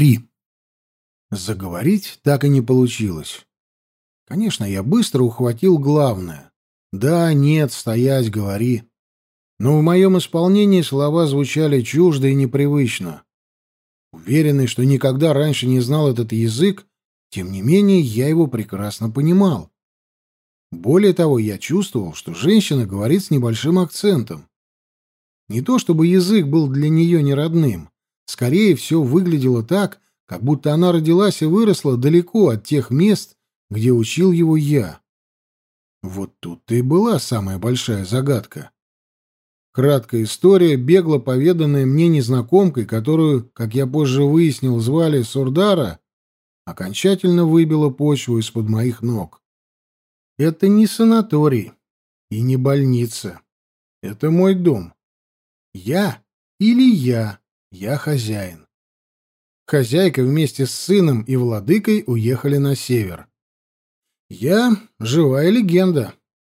Три. Заговорить так и не получилось. Конечно, я быстро ухватил главное. Да, нет, стоять, говори. Но в моем исполнении слова звучали чуждо и непривычно. Уверенный, что никогда раньше не знал этот язык, тем не менее я его прекрасно понимал. Более того, я чувствовал, что женщина говорит с небольшим акцентом. Не то чтобы язык был для нее неродным. Скорее, все выглядело так, как будто она родилась и выросла далеко от тех мест, где учил его я. Вот тут-то и была самая большая загадка. Краткая история, бегло поведанная мне незнакомкой, которую, как я позже выяснил, звали Сурдара, окончательно выбила почву из-под моих ног. Это не санаторий и не больница. Это мой дом. Я или я, я хозяин. Хозяйка вместе с сыном и владыкой уехали на север. Я — живая легенда,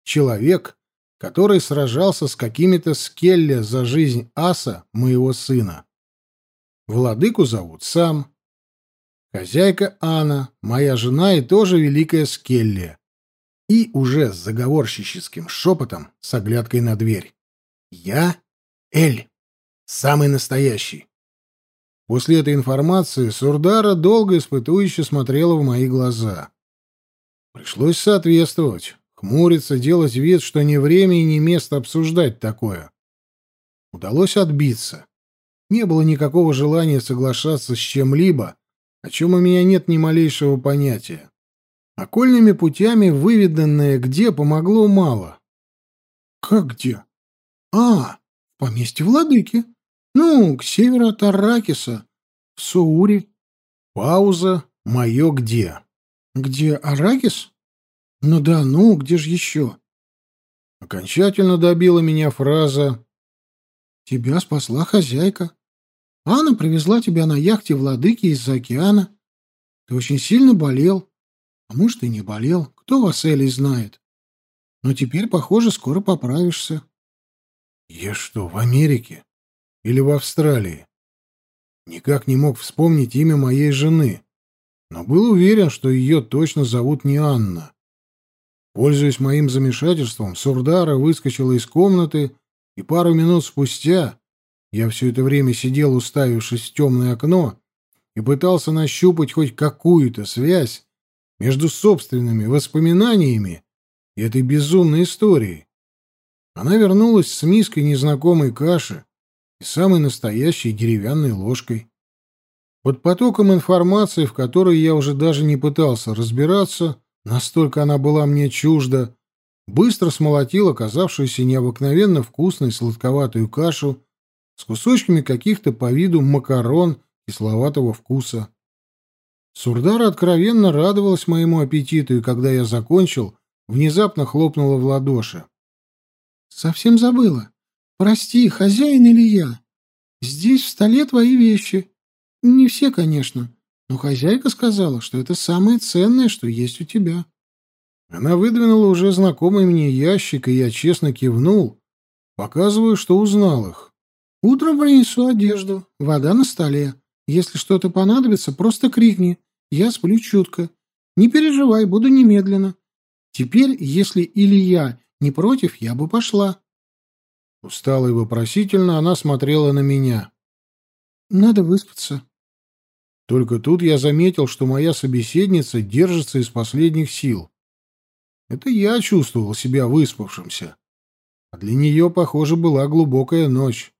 человек, который сражался с какими-то скелли за жизнь аса, моего сына. Владыку зовут сам. Хозяйка Анна, моя жена и тоже великая скелли. И уже с заговорщическим шепотом с оглядкой на дверь. Я — Эль, самый настоящий. После этой информации Сурдара долго испытующе смотрела в мои глаза. Пришлось соответствовать, хмуриться, делать вид, что не время и не место обсуждать такое. Удалось отбиться. Не было никакого желания соглашаться с чем-либо, о чем у меня нет ни малейшего понятия. Окольными путями выведанное где помогло мало. «Как где?» «А, в поместье владыки», ну, к северу от Аракиса, в Сууре. Пауза. Мое где? Где Аракис? Ну да, ну, где же еще? Окончательно добила меня фраза «Тебя спасла хозяйка. Анна привезла тебя на яхте владыки из-за океана. Ты очень сильно болел. А может, и не болел. Кто вас, Элли, знает? Но теперь, похоже, скоро поправишься». «Я что, в Америке?» Или в Австралии. Никак не мог вспомнить имя моей жены, но был уверен, что ее точно зовут не Анна. Пользуясь моим замешательством, Сурдара выскочила из комнаты, и пару минут спустя я все это время сидел, уставившись в темное окно, и пытался нащупать хоть какую-то связь между собственными воспоминаниями и этой безумной историей. Она вернулась с миской незнакомой каши, и самой настоящей деревянной ложкой. Под потоком информации, в которой я уже даже не пытался разбираться, настолько она была мне чужда, быстро смолотил оказавшуюся необыкновенно вкусной сладковатую кашу с кусочками каких-то по виду макарон кисловатого вкуса. Сурдара откровенно радовалась моему аппетиту, и когда я закончил, внезапно хлопнула в ладоши. «Совсем забыла. Прости, хозяин или я? Здесь в столе твои вещи. Не все, конечно, но хозяйка сказала, что это самое ценное, что есть у тебя. Она выдвинула уже знакомый мне ящик, и я честно кивнул, показывая, что узнал их. Утром принесу одежду, вода на столе. Если что-то понадобится, просто крикни. Я сплю чутко. Не переживай, буду немедленно. Теперь, если Илья не против, я бы пошла. Устало и вопросительно она смотрела на меня. «Надо выспаться». Только тут я заметил, что моя собеседница держится из последних сил. Это я чувствовал себя выспавшимся. А для нее, похоже, была глубокая ночь.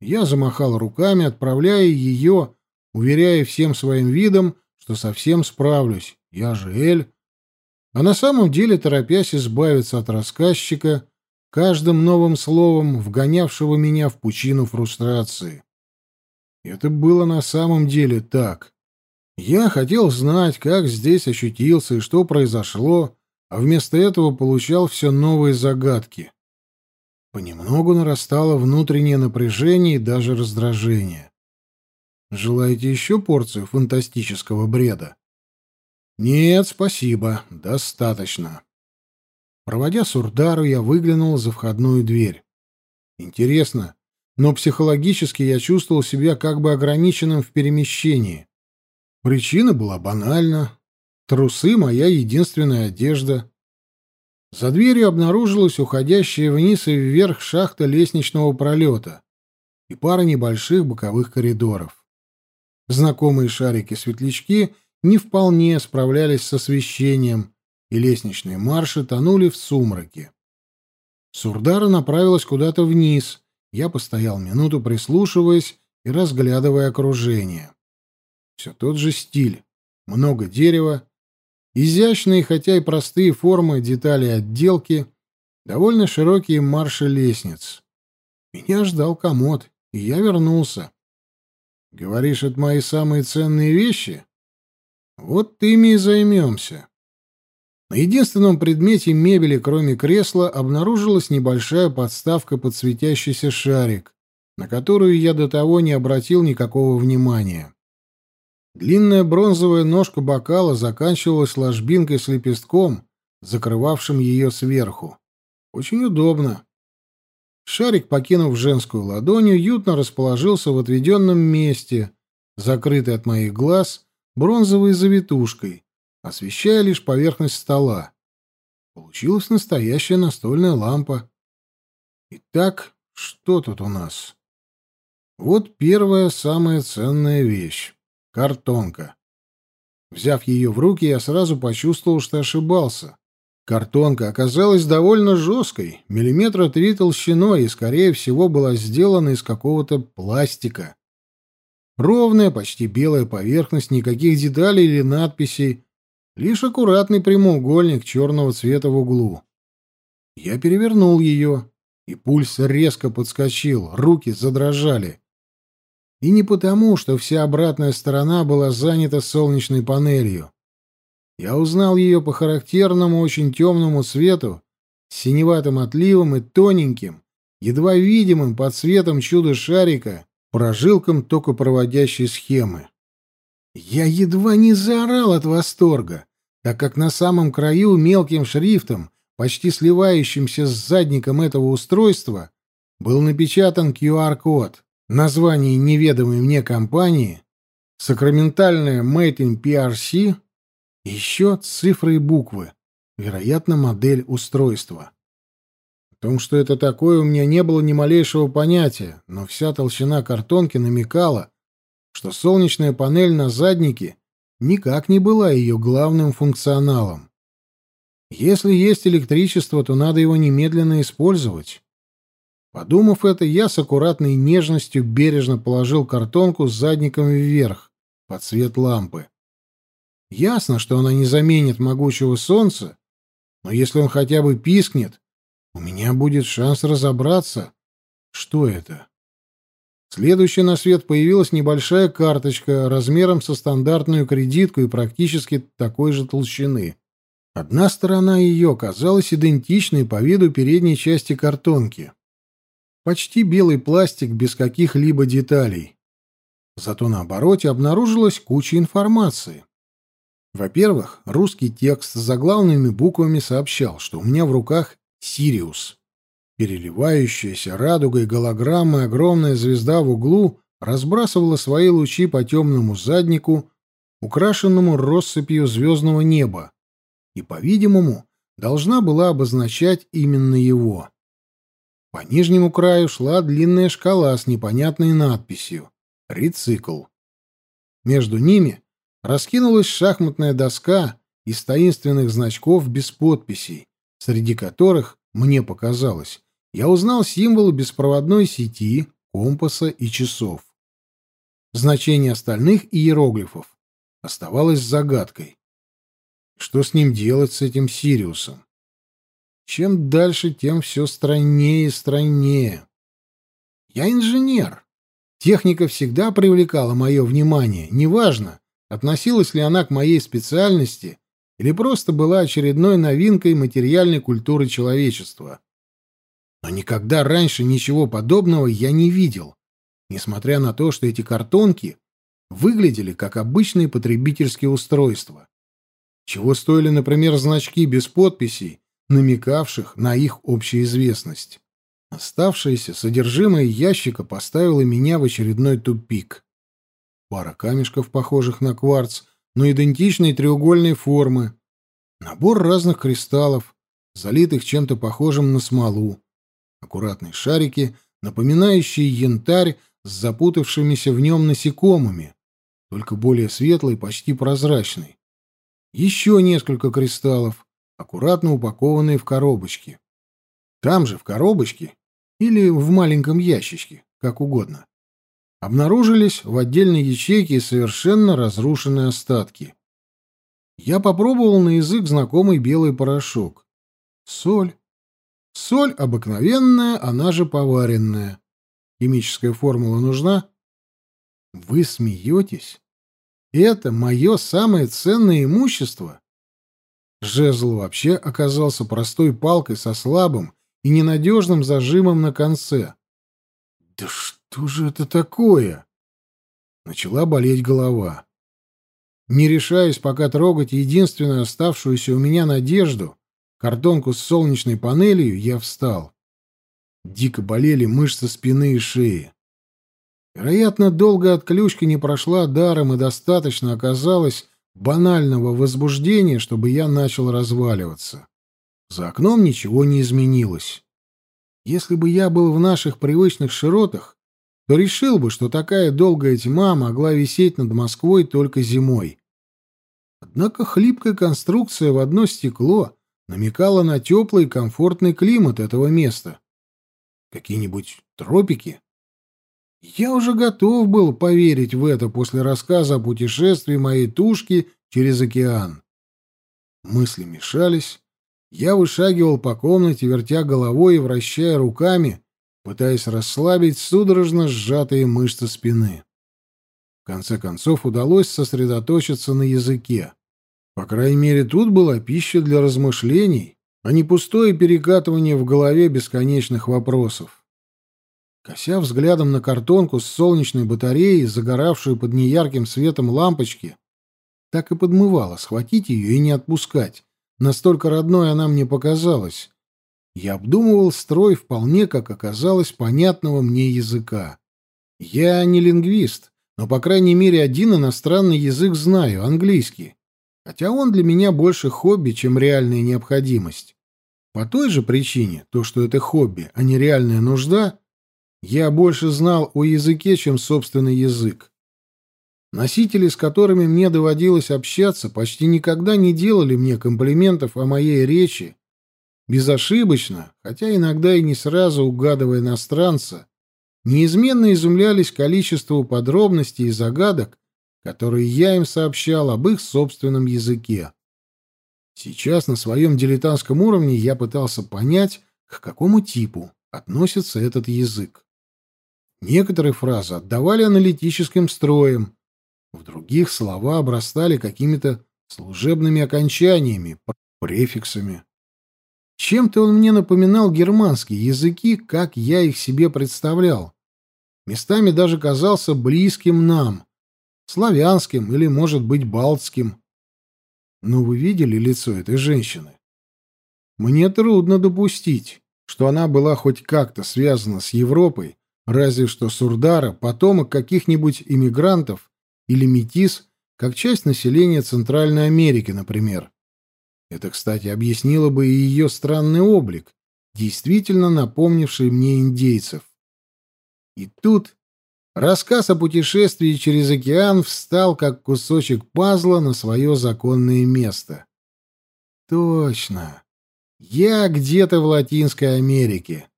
Я замахал руками, отправляя ее, уверяя всем своим видом, что совсем справлюсь. Я же Эль. А на самом деле, торопясь избавиться от рассказчика, каждым новым словом вгонявшего меня в пучину фрустрации. Это было на самом деле так. Я хотел знать, как здесь ощутился и что произошло, а вместо этого получал все новые загадки. Понемногу нарастало внутреннее напряжение и даже раздражение. Желаете еще порцию фантастического бреда? Нет, спасибо, достаточно. Проводя Сурдару, я выглянул за входную дверь. Интересно, но психологически я чувствовал себя как бы ограниченным в перемещении. Причина была банальна. Трусы — моя единственная одежда. За дверью обнаружилась уходящая вниз и вверх шахта лестничного пролета и пара небольших боковых коридоров. Знакомые шарики-светлячки не вполне справлялись с освещением, и лестничные марши тонули в сумраке. Сурдара направилась куда-то вниз. Я постоял минуту, прислушиваясь и разглядывая окружение. Все тот же стиль. Много дерева, изящные, хотя и простые формы детали отделки, довольно широкие марши лестниц. Меня ждал комод, и я вернулся. Говоришь, это мои самые ценные вещи? Вот ими и займемся. На единственном предмете мебели, кроме кресла, обнаружилась небольшая подставка под светящийся шарик, на которую я до того не обратил никакого внимания. Длинная бронзовая ножка бокала заканчивалась ложбинкой с лепестком, закрывавшим ее сверху. Очень удобно. Шарик, покинув женскую ладонь, уютно расположился в отведенном месте, закрытый от моих глаз бронзовой завитушкой, освещая лишь поверхность стола. Получилась настоящая настольная лампа. Итак, что тут у нас? Вот первая самая ценная вещь — картонка. Взяв ее в руки, я сразу почувствовал, что ошибался. Картонка оказалась довольно жесткой, миллиметра три толщиной, и, скорее всего, была сделана из какого-то пластика. Ровная, почти белая поверхность, никаких деталей или надписей, лишь аккуратный прямоугольник черного цвета в углу. Я перевернул ее, и пульс резко подскочил, руки задрожали. И не потому, что вся обратная сторона была занята солнечной панелью. Я узнал ее по характерному, очень темному цвету, синеватым отливом и тоненьким, едва видимым под цветом чудо-шарика, прожилкам токопроводящей схемы. Я едва не заорал от восторга, так как на самом краю мелким шрифтом, почти сливающимся с задником этого устройства, был напечатан QR-код, название неведомой мне компании, сакраментальная Made in PRC еще цифры и буквы. Вероятно, модель устройства. О том, что это такое, у меня не было ни малейшего понятия, но вся толщина картонки намекала, что солнечная панель на заднике никак не была ее главным функционалом. Если есть электричество, то надо его немедленно использовать. Подумав это, я с аккуратной нежностью бережно положил картонку с задником вверх, под свет лампы. Ясно, что она не заменит могучего солнца, но если он хотя бы пискнет, у меня будет шанс разобраться, что это. Следующая на свет появилась небольшая карточка размером со стандартную кредитку и практически такой же толщины. Одна сторона ее казалась идентичной по виду передней части картонки. Почти белый пластик без каких-либо деталей. Зато на обороте обнаружилась куча информации. Во-первых, русский текст с заглавными буквами сообщал, что у меня в руках Сириус. Переливающаяся радугой голограммы огромная звезда в углу разбрасывала свои лучи по темному заднику, украшенному россыпью звездного неба, и, по-видимому, должна была обозначать именно его. По нижнему краю шла длинная шкала с непонятной надписью «Рецикл». Между ними раскинулась шахматная доска из таинственных значков без подписей, среди которых, мне показалось, я узнал символы беспроводной сети, компаса и часов. Значение остальных иероглифов оставалось загадкой. Что с ним делать, с этим Сириусом? Чем дальше, тем все страннее и страннее. Я инженер. Техника всегда привлекала мое внимание, неважно, Относилась ли она к моей специальности или просто была очередной новинкой материальной культуры человечества? Но никогда раньше ничего подобного я не видел, несмотря на то, что эти картонки выглядели как обычные потребительские устройства. Чего стоили, например, значки без подписей, намекавших на их общеизвестность. Оставшееся содержимое ящика поставило меня в очередной тупик. Пара камешков, похожих на кварц, но идентичной треугольной формы. Набор разных кристаллов, залитых чем-то похожим на смолу. Аккуратные шарики, напоминающие янтарь с запутавшимися в нем насекомыми, только более светлый, почти прозрачный. Еще несколько кристаллов, аккуратно упакованные в коробочки. Там же, в коробочке, или в маленьком ящичке, как угодно, обнаружились в отдельной ячейке совершенно разрушенные остатки. Я попробовал на язык знакомый белый порошок. Соль. Соль обыкновенная, она же поваренная. Химическая формула нужна? Вы смеетесь? Это мое самое ценное имущество? Жезл вообще оказался простой палкой со слабым и ненадежным зажимом на конце. Да что же это такое? Начала болеть голова. Не решаясь пока трогать единственную оставшуюся у меня надежду, картонку с солнечной панелью, я встал. Дико болели мышцы спины и шеи. Вероятно, долгая отключка не прошла даром, и достаточно оказалось банального возбуждения, чтобы я начал разваливаться. За окном ничего не изменилось. Если бы я был в наших привычных широтах, то решил бы, что такая долгая тьма могла висеть над Москвой только зимой. Однако хлипкая конструкция в одно стекло намекала на теплый и комфортный климат этого места. Какие-нибудь тропики? Я уже готов был поверить в это после рассказа о путешествии моей тушки через океан. Мысли мешались. Я вышагивал по комнате, вертя головой и вращая руками, пытаясь расслабить судорожно сжатые мышцы спины. В конце концов удалось сосредоточиться на языке. По крайней мере, тут была пища для размышлений, а не пустое перекатывание в голове бесконечных вопросов. Кося взглядом на картонку с солнечной батареей, загоравшую под неярким светом лампочки, так и подмывала схватить ее и не отпускать. Настолько родной она мне показалась. Я обдумывал строй вполне, как оказалось, понятного мне языка. Я не лингвист, но, по крайней мере, один иностранный язык знаю, английский. Хотя он для меня больше хобби, чем реальная необходимость. По той же причине, то, что это хобби, а не реальная нужда, я больше знал о языке, чем собственный язык. Носители, с которыми мне доводилось общаться, почти никогда не делали мне комплиментов о моей речи, безошибочно, хотя иногда и не сразу угадывая иностранца, неизменно изумлялись количеству подробностей и загадок, которые я им сообщал об их собственном языке. Сейчас на своем дилетантском уровне я пытался понять, к какому типу относится этот язык. Некоторые фразы отдавали аналитическим строем, в других слова обрастали какими-то служебными окончаниями, префиксами. Чем-то он мне напоминал германские языки, как я их себе представлял. Местами даже казался близким нам, славянским или, может быть, балтским. Но вы видели лицо этой женщины? Мне трудно допустить, что она была хоть как-то связана с Европой, Разве что Сурдара, потомок каких-нибудь иммигрантов или метис, как часть населения Центральной Америки, например. Это, кстати, объяснило бы и ее странный облик, действительно напомнивший мне индейцев. И тут рассказ о путешествии через океан встал, как кусочек пазла, на свое законное место. Точно. Я где-то в Латинской Америке.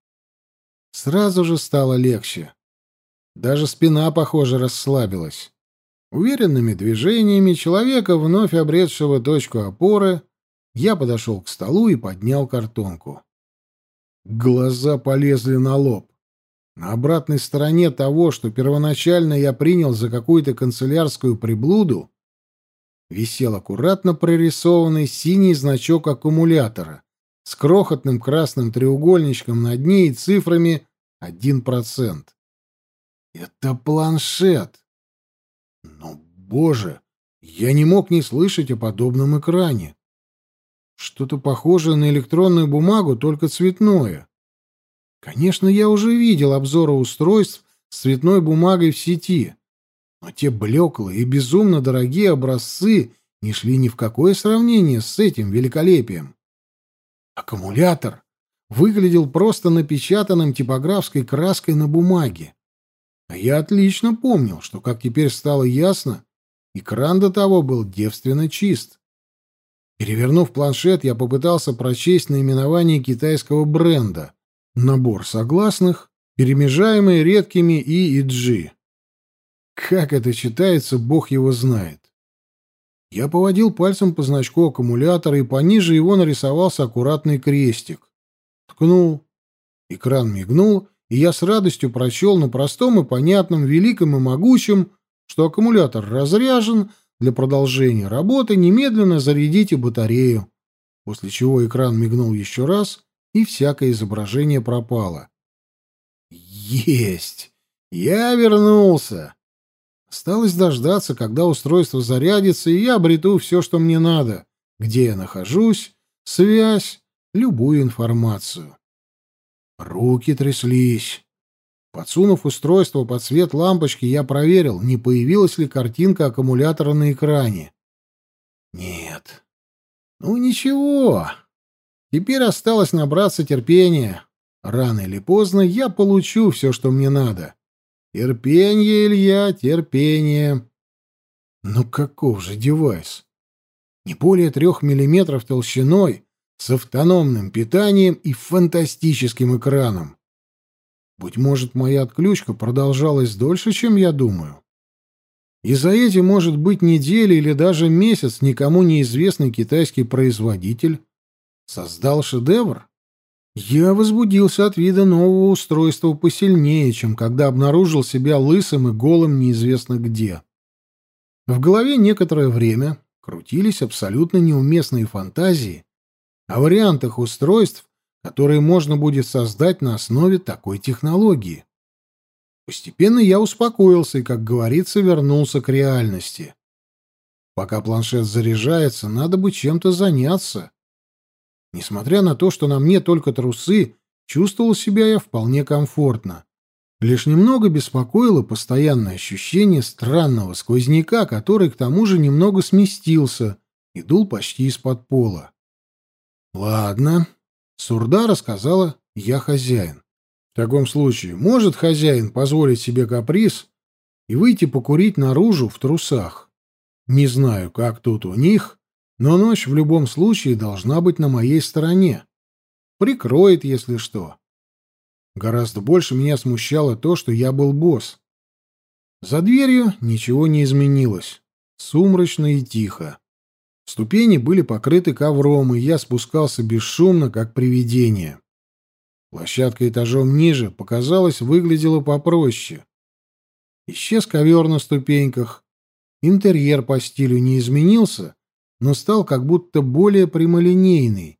Сразу же стало легче. Даже спина, похоже, расслабилась. Уверенными движениями человека, вновь обретшего точку опоры, я подошел к столу и поднял картонку. Глаза полезли на лоб. На обратной стороне того, что первоначально я принял за какую-то канцелярскую приблуду, висел аккуратно прорисованный синий значок аккумулятора с крохотным красным треугольничком на дне и цифрами один процент. Это планшет. Но, боже, я не мог не слышать о подобном экране. Что-то похожее на электронную бумагу, только цветное. Конечно, я уже видел обзоры устройств с цветной бумагой в сети, но те блеклые и безумно дорогие образцы не шли ни в какое сравнение с этим великолепием. Аккумулятор выглядел просто напечатанным типографской краской на бумаге. А я отлично помнил, что, как теперь стало ясно, экран до того был девственно чист. Перевернув планшет, я попытался прочесть наименование китайского бренда. Набор согласных, перемежаемый редкими «и» и «джи». Как это читается, бог его знает. Я поводил пальцем по значку аккумулятора и пониже его нарисовался аккуратный крестик. Ткнул. Экран мигнул, и я с радостью прочел на простом и понятном, великом и могучем, что аккумулятор разряжен, для продолжения работы немедленно зарядите батарею, после чего экран мигнул еще раз, и всякое изображение пропало. Есть! Я вернулся! Осталось дождаться, когда устройство зарядится, и я обрету все, что мне надо, где я нахожусь, связь, любую информацию. Руки тряслись. Подсунув устройство под свет лампочки, я проверил, не появилась ли картинка аккумулятора на экране. Нет. Ну ничего. Теперь осталось набраться терпения. Рано или поздно я получу все, что мне надо. Терпение, Илья, терпение. Ну каков же девайс? Не более трех миллиметров толщиной, с автономным питанием и фантастическим экраном. Быть может, моя отключка продолжалась дольше, чем я думаю. И за эти, может быть, недели или даже месяц никому неизвестный китайский производитель создал шедевр? Я возбудился от вида нового устройства посильнее, чем когда обнаружил себя лысым и голым неизвестно где. В голове некоторое время крутились абсолютно неуместные фантазии о вариантах устройств, которые можно будет создать на основе такой технологии. Постепенно я успокоился и, как говорится, вернулся к реальности. Пока планшет заряжается, надо бы чем-то заняться. Несмотря на то, что на мне только трусы, чувствовал себя я вполне комфортно. Лишь немного беспокоило постоянное ощущение странного сквозняка, который к тому же немного сместился и дул почти из-под пола. Ладно. Сурда рассказала, я хозяин. В таком случае, может хозяин позволить себе каприз и выйти покурить наружу в трусах? Не знаю, как тут у них, но ночь в любом случае должна быть на моей стороне. Прикроет, если что. Гораздо больше меня смущало то, что я был босс. За дверью ничего не изменилось. Сумрачно и тихо. Ступени были покрыты ковром, и я спускался бесшумно, как привидение. Площадка этажом ниже, показалось, выглядела попроще. Исчез ковер на ступеньках. Интерьер по стилю не изменился, но стал как будто более прямолинейный,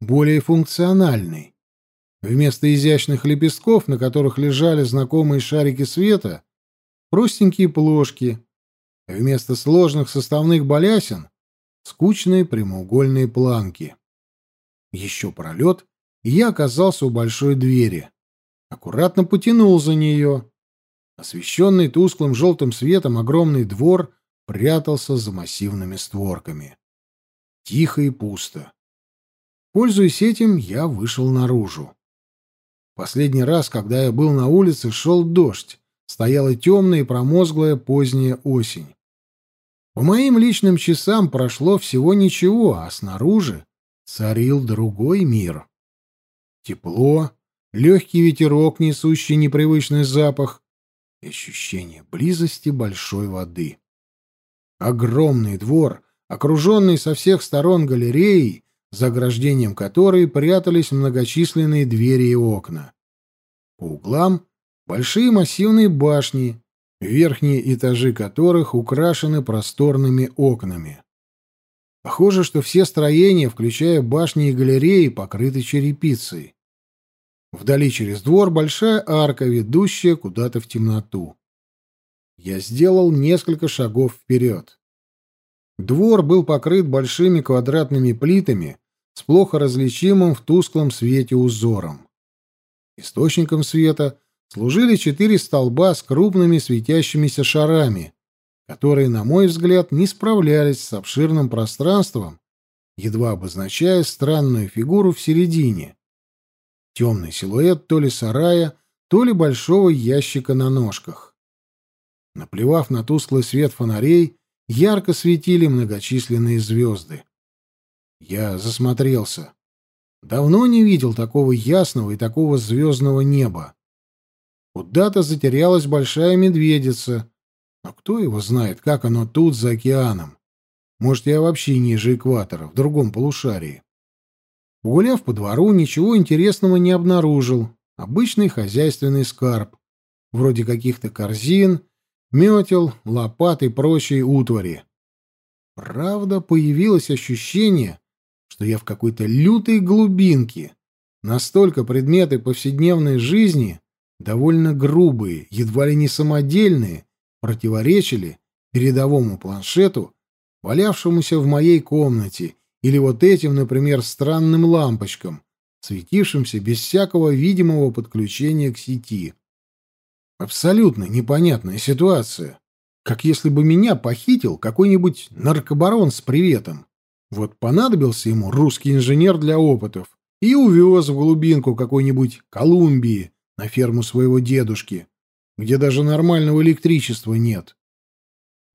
более функциональный. Вместо изящных лепестков, на которых лежали знакомые шарики света, простенькие плошки. Вместо сложных составных балясин скучные прямоугольные планки. Еще пролет, и я оказался у большой двери. Аккуратно потянул за нее. Освещенный тусклым желтым светом огромный двор прятался за массивными створками. Тихо и пусто. Пользуясь этим, я вышел наружу. Последний раз, когда я был на улице, шел дождь. Стояла темная и промозглая поздняя осень. По моим личным часам прошло всего ничего, а снаружи царил другой мир. Тепло, легкий ветерок, несущий непривычный запах, ощущение близости большой воды. Огромный двор, окруженный со всех сторон галереей, за ограждением которой прятались многочисленные двери и окна. По углам большие массивные башни, верхние этажи которых украшены просторными окнами. Похоже, что все строения, включая башни и галереи, покрыты черепицей. Вдали через двор большая арка, ведущая куда-то в темноту. Я сделал несколько шагов вперед. Двор был покрыт большими квадратными плитами с плохо различимым в тусклом свете узором. Источником света служили четыре столба с крупными светящимися шарами, которые, на мой взгляд, не справлялись с обширным пространством, едва обозначая странную фигуру в середине. Темный силуэт то ли сарая, то ли большого ящика на ножках. Наплевав на тусклый свет фонарей, ярко светили многочисленные звезды. Я засмотрелся. Давно не видел такого ясного и такого звездного неба. Куда-то затерялась большая медведица, но кто его знает, как оно тут, за океаном. Может, я вообще ниже экватора, в другом полушарии. Погуляв по двору, ничего интересного не обнаружил. Обычный хозяйственный скарб, вроде каких-то корзин, метел, лопат и прочей утвари. Правда, появилось ощущение, что я в какой-то лютой глубинке. Настолько предметы повседневной жизни, довольно грубые, едва ли не самодельные, противоречили передовому планшету, валявшемуся в моей комнате, или вот этим, например, странным лампочкам, светившимся без всякого видимого подключения к сети. Абсолютно непонятная ситуация. Как если бы меня похитил какой-нибудь наркобарон с приветом. Вот понадобился ему русский инженер для опытов и увез в глубинку какой-нибудь Колумбии на ферму своего дедушки, где даже нормального электричества нет.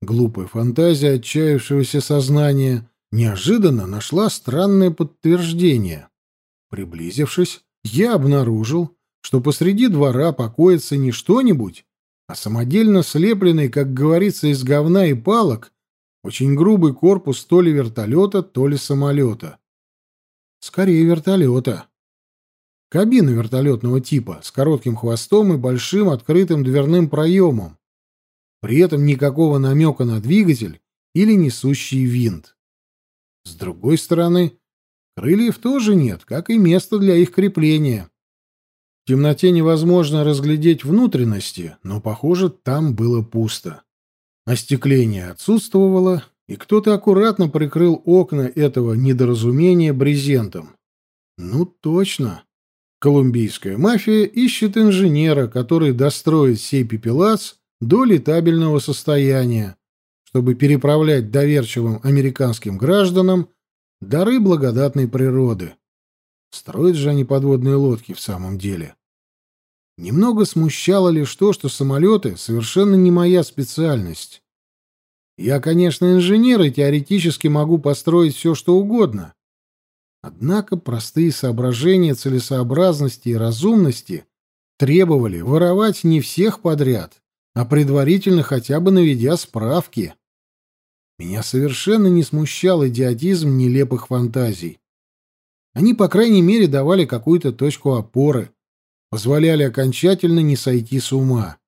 Глупая фантазия отчаявшегося сознания неожиданно нашла странное подтверждение. Приблизившись, я обнаружил, что посреди двора покоится не что-нибудь, а самодельно слепленный, как говорится, из говна и палок, очень грубый корпус то ли вертолета, то ли самолета. Скорее вертолета. Кабина вертолетного типа с коротким хвостом и большим открытым дверным проемом. При этом никакого намека на двигатель или несущий винт. С другой стороны, крыльев тоже нет, как и места для их крепления. В темноте невозможно разглядеть внутренности, но, похоже, там было пусто. Остекление отсутствовало, и кто-то аккуратно прикрыл окна этого недоразумения брезентом. Ну, точно. Колумбийская мафия ищет инженера, который достроит сей пепелац до летабельного состояния, чтобы переправлять доверчивым американским гражданам дары благодатной природы. Строят же они подводные лодки в самом деле. Немного смущало лишь то, что самолеты совершенно не моя специальность. Я, конечно, инженер и теоретически могу построить все, что угодно. Однако простые соображения целесообразности и разумности требовали воровать не всех подряд, а предварительно хотя бы наведя справки. Меня совершенно не смущал идиотизм нелепых фантазий. Они, по крайней мере, давали какую-то точку опоры, позволяли окончательно не сойти с ума.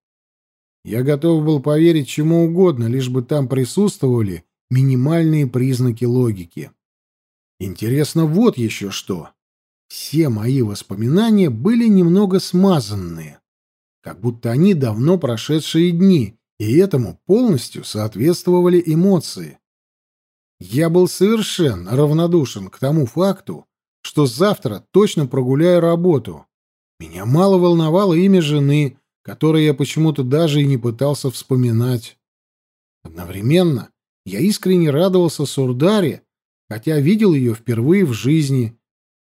Я готов был поверить чему угодно, лишь бы там присутствовали минимальные признаки логики. Интересно вот еще что. Все мои воспоминания были немного смазанные как будто они давно прошедшие дни, и этому полностью соответствовали эмоции. Я был совершенно равнодушен к тому факту, что завтра точно прогуляю работу. Меня мало волновало имя жены, которое я почему-то даже и не пытался вспоминать. Одновременно я искренне радовался Сурдаре, хотя видел ее впервые в жизни,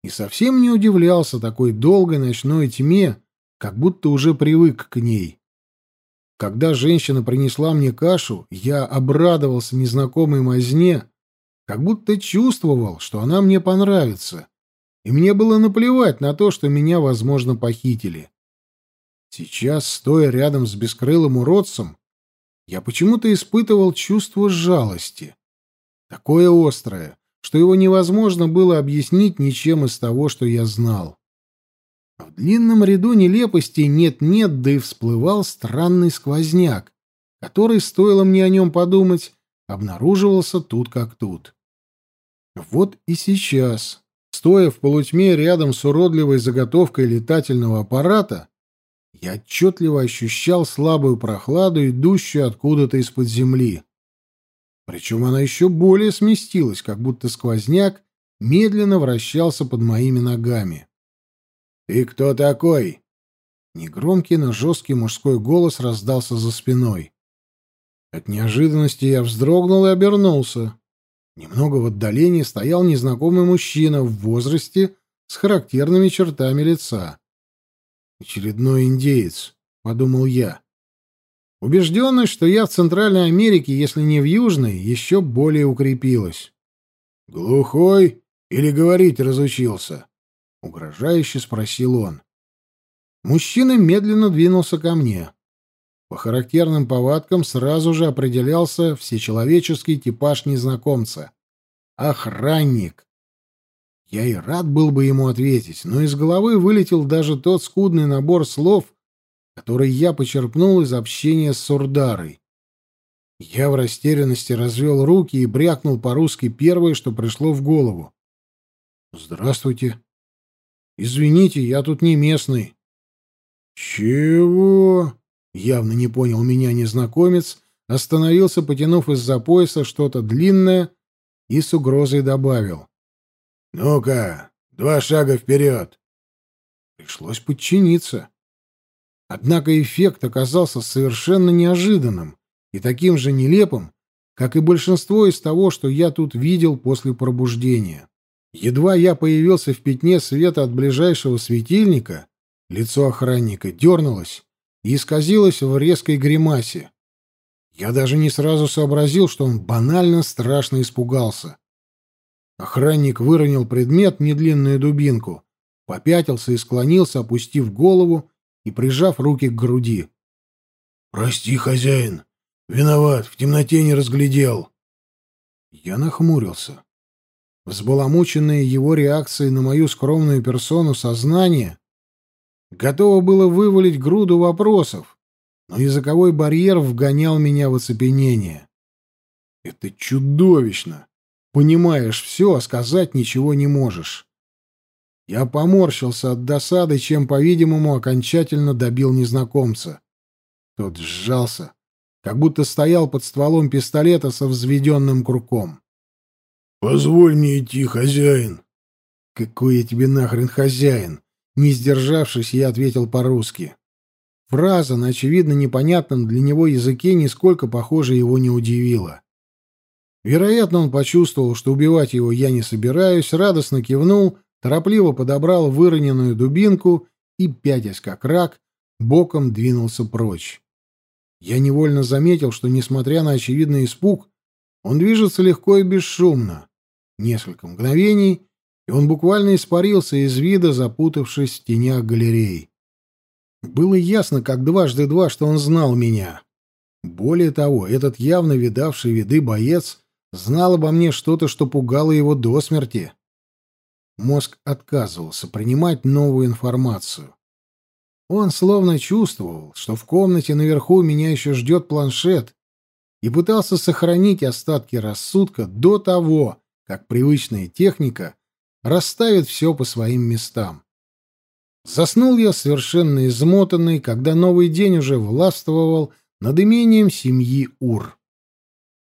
и совсем не удивлялся такой долгой ночной тьме, как будто уже привык к ней. Когда женщина принесла мне кашу, я обрадовался незнакомой мазне, как будто чувствовал, что она мне понравится, и мне было наплевать на то, что меня, возможно, похитили. Сейчас, стоя рядом с бескрылым уродцем, я почему-то испытывал чувство жалости. Такое острое, что его невозможно было объяснить ничем из того, что я знал. В длинном ряду нелепостей нет-нет, да и всплывал странный сквозняк, который, стоило мне о нем подумать, обнаруживался тут как тут. Вот и сейчас, стоя в полутьме рядом с уродливой заготовкой летательного аппарата, я отчетливо ощущал слабую прохладу, идущую откуда-то из-под земли. Причем она еще более сместилась, как будто сквозняк медленно вращался под моими ногами. «Ты кто такой?» Негромкий, но жесткий мужской голос раздался за спиной. От неожиданности я вздрогнул и обернулся. Немного в отдалении стоял незнакомый мужчина в возрасте с характерными чертами лица. «Очередной индеец», — подумал я. Убежденность, что я в Центральной Америке, если не в Южной, еще более укрепилась. «Глухой или говорить разучился?» — угрожающе спросил он. Мужчина медленно двинулся ко мне. По характерным повадкам сразу же определялся всечеловеческий типаж незнакомца. Охранник. Я и рад был бы ему ответить, но из головы вылетел даже тот скудный набор слов, который я почерпнул из общения с Сурдарой. Я в растерянности развел руки и брякнул по-русски первое, что пришло в голову. «Здравствуйте. Извините, я тут не местный». «Чего?» Явно не понял меня незнакомец, остановился, потянув из-за пояса что-то длинное и с угрозой добавил. «Ну-ка, два шага вперед!» Пришлось подчиниться. Однако эффект оказался совершенно неожиданным и таким же нелепым, как и большинство из того, что я тут видел после пробуждения. Едва я появился в пятне света от ближайшего светильника, лицо охранника дернулось, и исказилось в резкой гримасе. Я даже не сразу сообразил, что он банально страшно испугался. Охранник выронил предмет, недлинную дубинку, попятился и склонился, опустив голову и прижав руки к груди. «Прости, хозяин. Виноват, в темноте не разглядел». Я нахмурился. Взбаламученное его реакцией на мою скромную персону сознание Готово было вывалить груду вопросов, но языковой барьер вгонял меня в оцепенение. Это чудовищно. Понимаешь все, а сказать ничего не можешь. Я поморщился от досады, чем, по-видимому, окончательно добил незнакомца. Тот сжался, как будто стоял под стволом пистолета со взведенным круком. «Позволь мне идти, хозяин». «Какой я тебе нахрен хозяин? Не сдержавшись, я ответил по-русски. Фраза на очевидно непонятном для него языке нисколько, похоже, его не удивила. Вероятно, он почувствовал, что убивать его я не собираюсь, радостно кивнул, торопливо подобрал выроненную дубинку и, пятясь как рак, боком двинулся прочь. Я невольно заметил, что, несмотря на очевидный испуг, он движется легко и бесшумно. Несколько мгновений, и он буквально испарился из вида, запутавшись в тенях галерей. Было ясно, как дважды два, что он знал меня. Более того, этот явно видавший виды боец знал обо мне что-то, что пугало его до смерти. Мозг отказывался принимать новую информацию. Он словно чувствовал, что в комнате наверху меня еще ждет планшет, и пытался сохранить остатки рассудка до того, как привычная техника расставит все по своим местам. Заснул я совершенно измотанный, когда новый день уже властвовал над имением семьи Ур.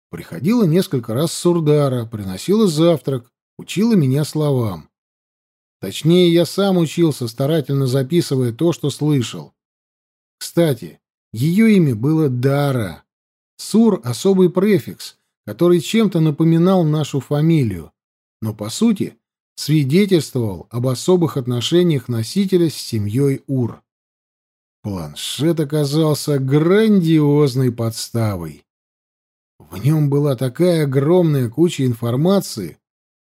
Приходила несколько раз Сурдара, приносила завтрак, учила меня словам. Точнее, я сам учился, старательно записывая то, что слышал. Кстати, ее имя было Дара. Сур — особый префикс, который чем-то напоминал нашу фамилию, но, по сути, свидетельствовал об особых отношениях носителя с семьей Ур. Планшет оказался грандиозной подставой. В нем была такая огромная куча информации,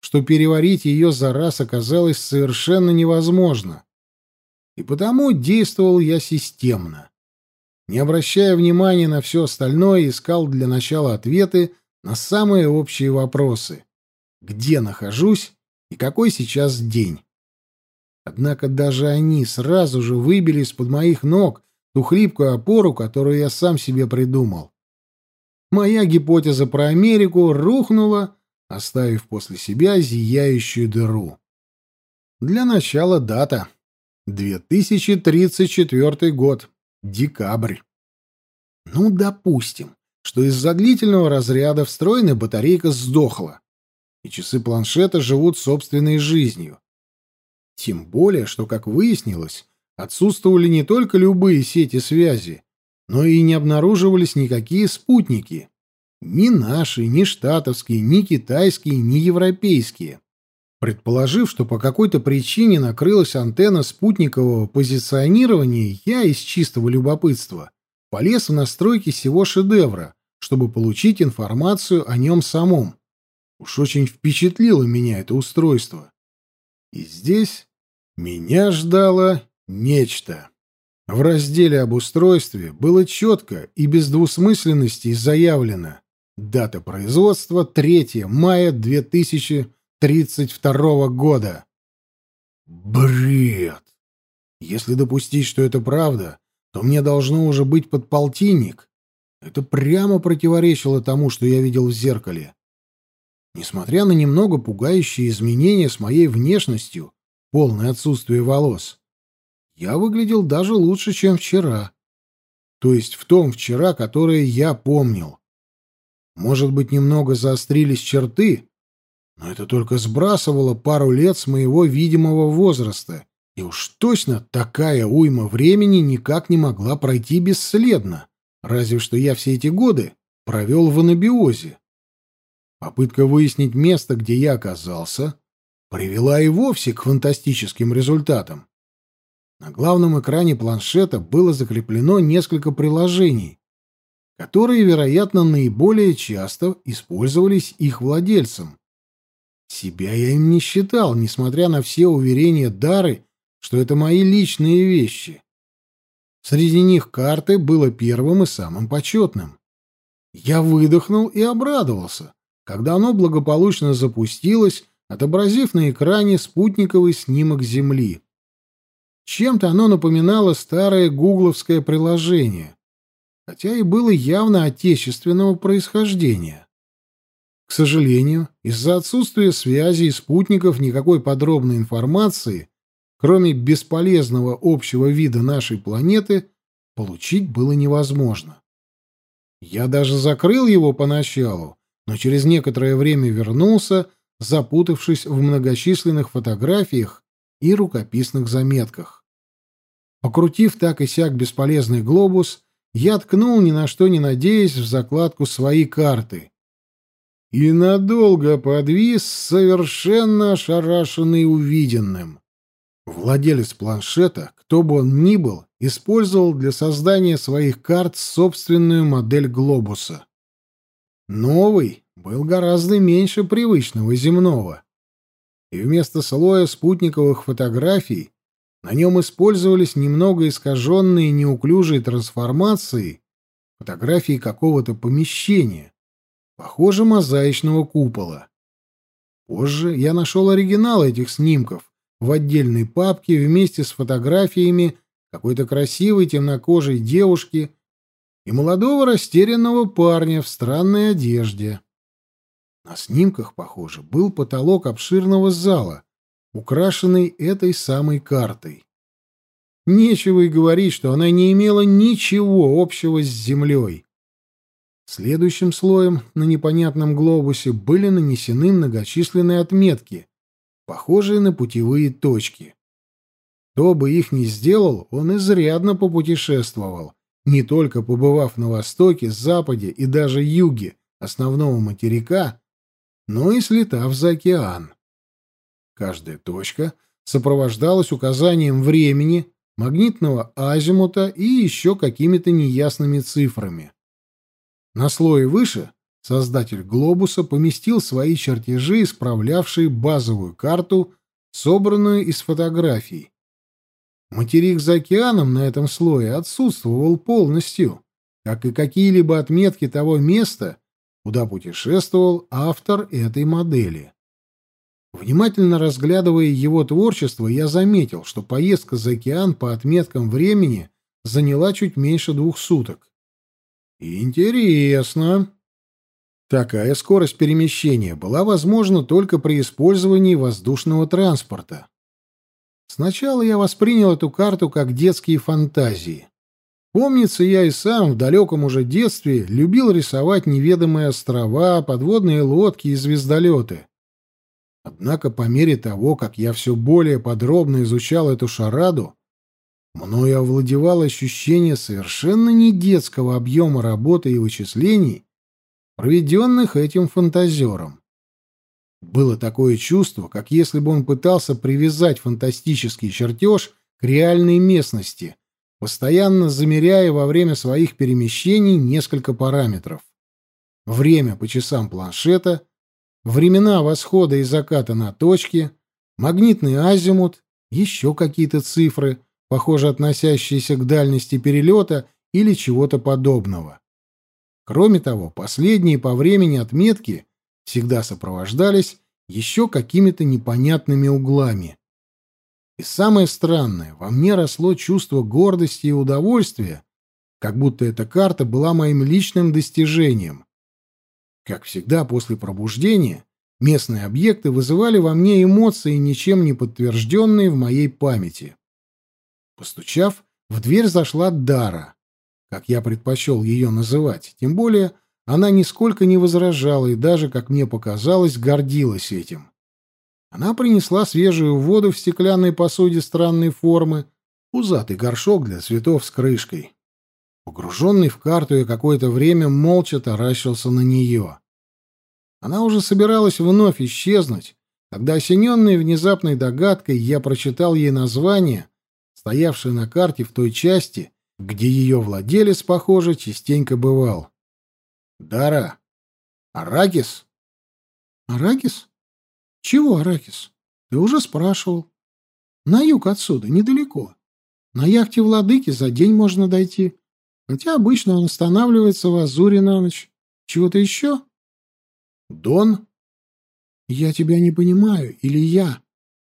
что переварить ее за раз оказалось совершенно невозможно. И потому действовал я системно. Не обращая внимания на все остальное, искал для начала ответы на самые общие вопросы. Где нахожусь и какой сейчас день. Однако даже они сразу же выбили из-под моих ног ту хлипкую опору, которую я сам себе придумал. Моя гипотеза про Америку рухнула, оставив после себя зияющую дыру. Для начала дата. 2034 год. Декабрь. Ну, допустим, что из-за длительного разряда встроенная батарейка сдохла и часы планшета живут собственной жизнью. Тем более, что, как выяснилось, отсутствовали не только любые сети связи, но и не обнаруживались никакие спутники. Ни наши, ни штатовские, ни китайские, ни европейские. Предположив, что по какой-то причине накрылась антенна спутникового позиционирования, я из чистого любопытства полез в настройки всего шедевра, чтобы получить информацию о нем самом. Уж очень впечатлило меня это устройство. И здесь меня ждало нечто. В разделе об устройстве было четко и без двусмысленностей заявлено дата производства 3 мая 2032 года. Бред! Если допустить, что это правда, то мне должно уже быть подполтинник. Это прямо противоречило тому, что я видел в зеркале. Несмотря на немного пугающие изменения с моей внешностью, полное отсутствие волос, я выглядел даже лучше, чем вчера. То есть в том вчера, которое я помнил. Может быть, немного заострились черты, но это только сбрасывало пару лет с моего видимого возраста, и уж точно такая уйма времени никак не могла пройти бесследно, разве что я все эти годы провел в анабиозе. Попытка выяснить место, где я оказался, привела и вовсе к фантастическим результатам. На главном экране планшета было закреплено несколько приложений, которые, вероятно, наиболее часто использовались их владельцем. Себя я им не считал, несмотря на все уверения Дары, что это мои личные вещи. Среди них карты было первым и самым почетным. Я выдохнул и обрадовался когда оно благополучно запустилось, отобразив на экране спутниковый снимок Земли. Чем-то оно напоминало старое гугловское приложение, хотя и было явно отечественного происхождения. К сожалению, из-за отсутствия связи и спутников никакой подробной информации, кроме бесполезного общего вида нашей планеты, получить было невозможно. Я даже закрыл его поначалу, но через некоторое время вернулся, запутавшись в многочисленных фотографиях и рукописных заметках. Покрутив так и сяк бесполезный глобус, я ткнул, ни на что не надеясь, в закладку свои карты. И надолго подвис, совершенно ошарашенный увиденным. Владелец планшета, кто бы он ни был, использовал для создания своих карт собственную модель глобуса. Новый был гораздо меньше привычного земного. И вместо слоя спутниковых фотографий на нем использовались немного искаженные неуклюжие трансформации фотографии какого-то помещения, похоже, мозаичного купола. Позже я нашел оригинал этих снимков в отдельной папке вместе с фотографиями какой-то красивой темнокожей девушки и молодого растерянного парня в странной одежде. На снимках, похоже, был потолок обширного зала, украшенный этой самой картой. Нечего и говорить, что она не имела ничего общего с землей. Следующим слоем на непонятном глобусе были нанесены многочисленные отметки, похожие на путевые точки. Кто бы их ни сделал, он изрядно попутешествовал, не только побывав на востоке, западе и даже юге основного материка, но и слетав за океан. Каждая точка сопровождалась указанием времени, магнитного азимута и еще какими-то неясными цифрами. На слое выше создатель глобуса поместил свои чертежи, исправлявшие базовую карту, собранную из фотографий. Материк за океаном на этом слое отсутствовал полностью, как и какие-либо отметки того места, куда путешествовал автор этой модели. Внимательно разглядывая его творчество, я заметил, что поездка за океан по отметкам времени заняла чуть меньше двух суток. Интересно. Такая скорость перемещения была возможна только при использовании воздушного транспорта. Сначала я воспринял эту карту как детские фантазии. Помнится, я и сам в далеком уже детстве любил рисовать неведомые острова, подводные лодки и звездолеты. Однако по мере того, как я все более подробно изучал эту шараду, мною овладевало ощущение совершенно не детского объема работы и вычислений, проведенных этим фантазером. Было такое чувство, как если бы он пытался привязать фантастический чертеж к реальной местности, постоянно замеряя во время своих перемещений несколько параметров. Время по часам планшета, времена восхода и заката на точке, магнитный азимут, еще какие-то цифры, похоже относящиеся к дальности перелета или чего-то подобного. Кроме того, последние по времени отметки всегда сопровождались еще какими-то непонятными углами. И самое странное, во мне росло чувство гордости и удовольствия, как будто эта карта была моим личным достижением. Как всегда после пробуждения, местные объекты вызывали во мне эмоции, ничем не подтвержденные в моей памяти. Постучав, в дверь зашла Дара, как я предпочел ее называть, тем более она нисколько не возражала и даже, как мне показалось, гордилась этим. Она принесла свежую воду в стеклянной посуде странной формы, пузатый горшок для цветов с крышкой. Погруженный в карту, я какое-то время молча таращился на нее. Она уже собиралась вновь исчезнуть, когда, осененный внезапной догадкой, я прочитал ей название, стоявшее на карте в той части, где ее владелец, похоже, частенько бывал. «Дара! Аракис?» «Аракис?» Чего, Аракис? Ты уже спрашивал. На юг отсюда, недалеко. На яхте Владыки за день можно дойти. Хотя обычно он останавливается в Азуре на ночь. Чего-то еще? Дон? Я тебя не понимаю. Или я?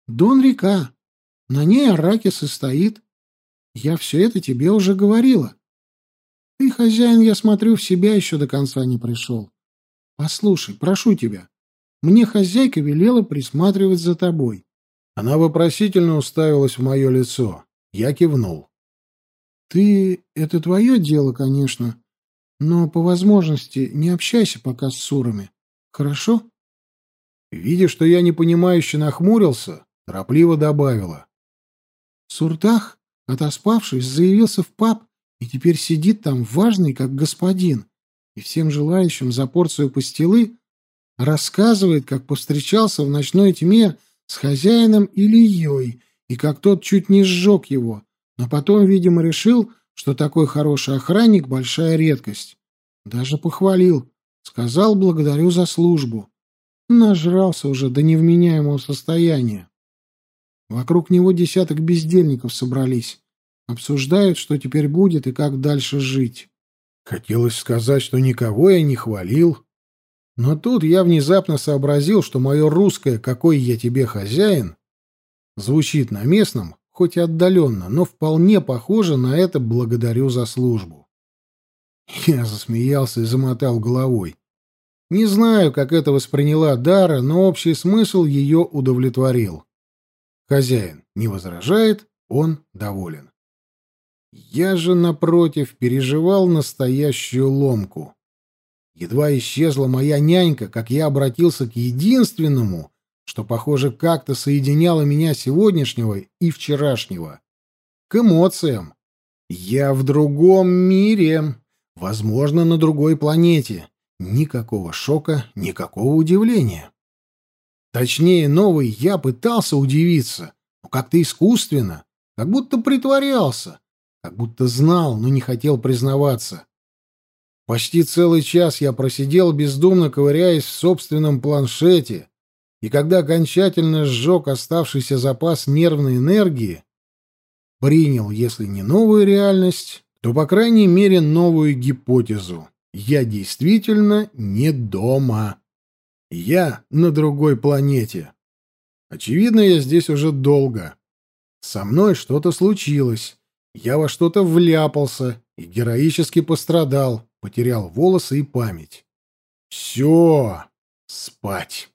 Дон река. На ней Аракис и стоит. Я все это тебе уже говорила. Ты, хозяин, я смотрю, в себя еще до конца не пришел. Послушай, прошу тебя, мне хозяйка велела присматривать за тобой. Она вопросительно уставилась в мое лицо. Я кивнул. Ты... Это твое дело, конечно. Но по возможности не общайся пока с сурами. Хорошо? Видя, что я непонимающе нахмурился, торопливо добавила. Суртах, отоспавшись, заявился в паб и теперь сидит там важный, как господин, и всем желающим за порцию пастилы Рассказывает, как повстречался в ночной тьме с хозяином Ильей, и как тот чуть не сжег его, но потом, видимо, решил, что такой хороший охранник — большая редкость. Даже похвалил, сказал благодарю за службу. Нажрался уже до невменяемого состояния. Вокруг него десяток бездельников собрались. Обсуждают, что теперь будет и как дальше жить. Хотелось сказать, что никого я не хвалил, но тут я внезапно сообразил, что мое русское «какой я тебе хозяин» звучит на местном, хоть и отдаленно, но вполне похоже на это «благодарю за службу». Я засмеялся и замотал головой. Не знаю, как это восприняла Дара, но общий смысл ее удовлетворил. Хозяин не возражает, он доволен. Я же, напротив, переживал настоящую ломку. Едва исчезла моя нянька, как я обратился к единственному, что, похоже, как-то соединяло меня сегодняшнего и вчерашнего. К эмоциям. Я в другом мире, возможно, на другой планете. Никакого шока, никакого удивления. Точнее, новый я пытался удивиться, но как-то искусственно, как будто притворялся, как будто знал, но не хотел признаваться. Почти целый час я просидел, бездумно ковыряясь в собственном планшете, и когда окончательно сжег оставшийся запас нервной энергии, принял, если не новую реальность, то, по крайней мере, новую гипотезу. Я действительно не дома. Я на другой планете. Очевидно, я здесь уже долго. Со мной что-то случилось. Я во что-то вляпался и героически пострадал потерял волосы и память. Все, спать.